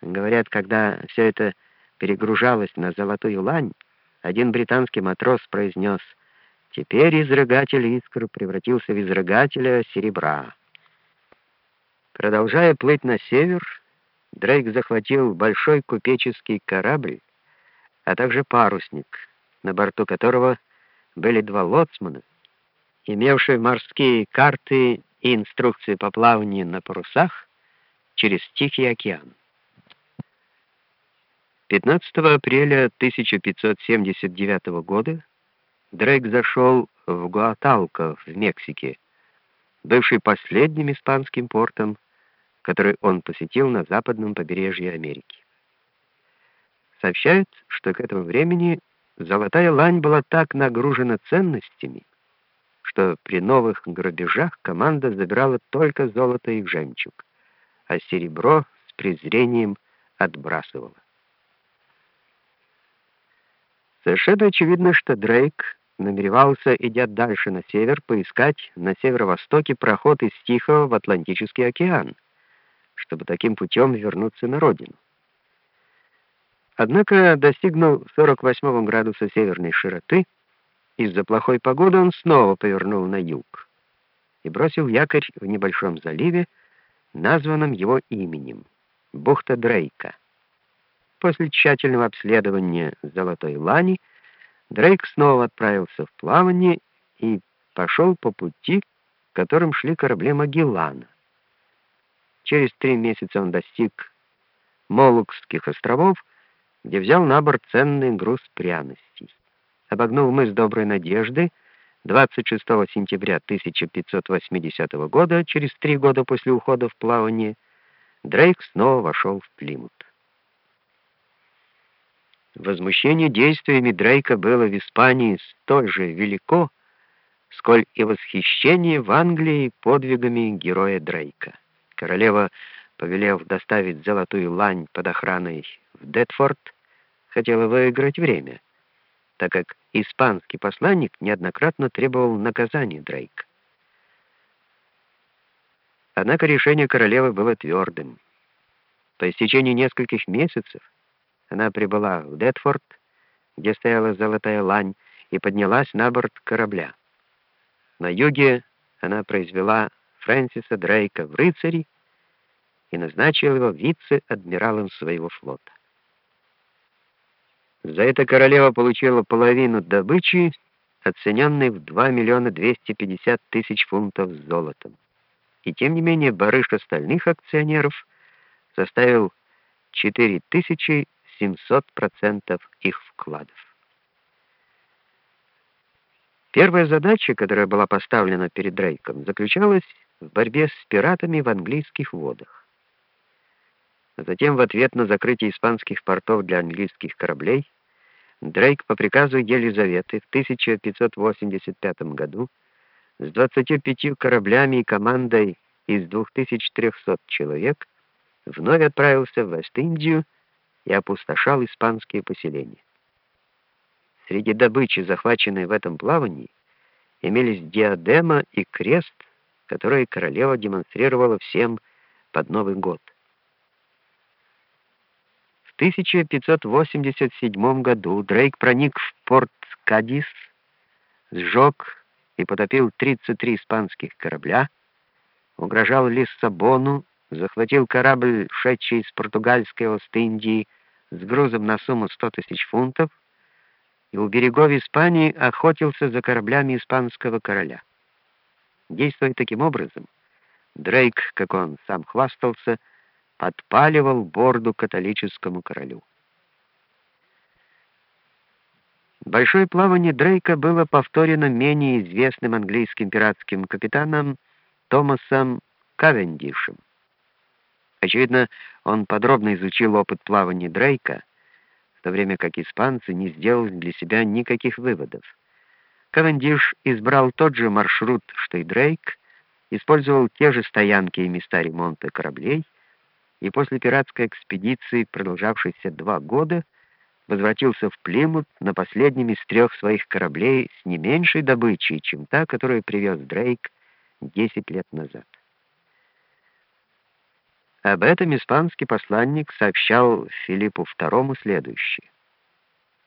Говорят, когда все это перегружалось на золотую лань, один британский матрос произнес «Теперь изрыгатель искр превратился в изрыгателя серебра». Продолжая плыть на север, Дрейк захватил большой купеческий корабль, а также парусник, на борту которого были два лоцмана, имевшие морские карты и инструкции по плаванию на парусах через Тихий океан. 15 апреля 1579 года Дрейк зашел в Гуаталко в Мексике, бывший последним испанским портом, который он посетил на западном побережье Америки. Сообщают, что к этому времени Золотая Лань была так нагружена ценностями, что при новых грабежах команда забирала только золото и жемчуг, а серебро с презрением отбрасывала. Совершенно очевидно, что Дрейк намеревался, идя дальше на север, поискать на северо-востоке проход из Тихого в Атлантический океан, чтобы таким путем вернуться на родину. Однако, достигнув 48 градуса северной широты, из-за плохой погоды он снова повернул на юг и бросил якорь в небольшом заливе, названном его именем — бухта Дрейка. После тщательного обследования Золотой Лани Дрейк снова отправился в плавание и пошел по пути, которым шли корабли Магеллана. Через три месяца он достиг Молукских островов, где взял на борт ценный груз пряностей. Обогнул мыс Доброй Надежды 26 сентября 1580 года, через три года после ухода в плавание, Дрейк снова вошел в Плимут. Возмущение действиями Дрейка было в Испании столь же велико, сколь и восхищение в Англии подвигами героя Дрейка. Королева, повелев доставить золотую лань под охраной в Детфорд, хотела выиграть время, так как испанский посланник неоднократно требовал наказания Дрейка. Однако решение королевы было твердым. По истечении нескольких месяцев она прибыла в Детфорд, где стояла золотая лань, и поднялась на борт корабля. На юге она произвела Фрэнсиса Дрейка в рыцари и назначила его вице-адмиралом своего флота. За это королева получила половину добычи, оцененной в 2 миллиона 250 тысяч фунтов золотом. И тем не менее барыш остальных акционеров составил 4 тысячи 700% их вкладов. Первая задача, которая была поставлена перед Дрейком, заключалась в борьбе с пиратами в английских водах. Затем, в ответ на закрытие испанских портов для английских кораблей, Дрейк по приказу Елизаветы в 1585 году с 25 кораблями и командой из 2300 человек вновь отправился в Вест-Индию, и опустошал испанские поселения. Среди добычи, захваченной в этом плавании, имелись диадема и крест, которые королева демонстрировала всем под Новый год. В 1587 году Дрейк проник в порт Кадис, сжег и потопил 33 испанских корабля, угрожал Лиссабону, захватил корабль, шедший из португальской Ост-Индии, с грузом на сумму 100 тысяч фунтов и у берегов Испании охотился за кораблями испанского короля. Действуя таким образом, Дрейк, как он сам хвастался, подпаливал борду католическому королю. Большое плавание Дрейка было повторено менее известным английским пиратским капитаном Томасом Кавендишем. Очевидно, он подробно изучил опыт плавания Дрейка, в то время как испанцы не сделали для себя никаких выводов. Кавендиш избрал тот же маршрут, что и Дрейк, использовал те же стоянки и места ремонта кораблей, и после пиратской экспедиции, продолжавшейся два года, возвратился в Плимут на последнем из трех своих кораблей с не меньшей добычей, чем та, которую привез Дрейк 10 лет назад. Об этом испанский посланник сообщал Филиппу II следующее.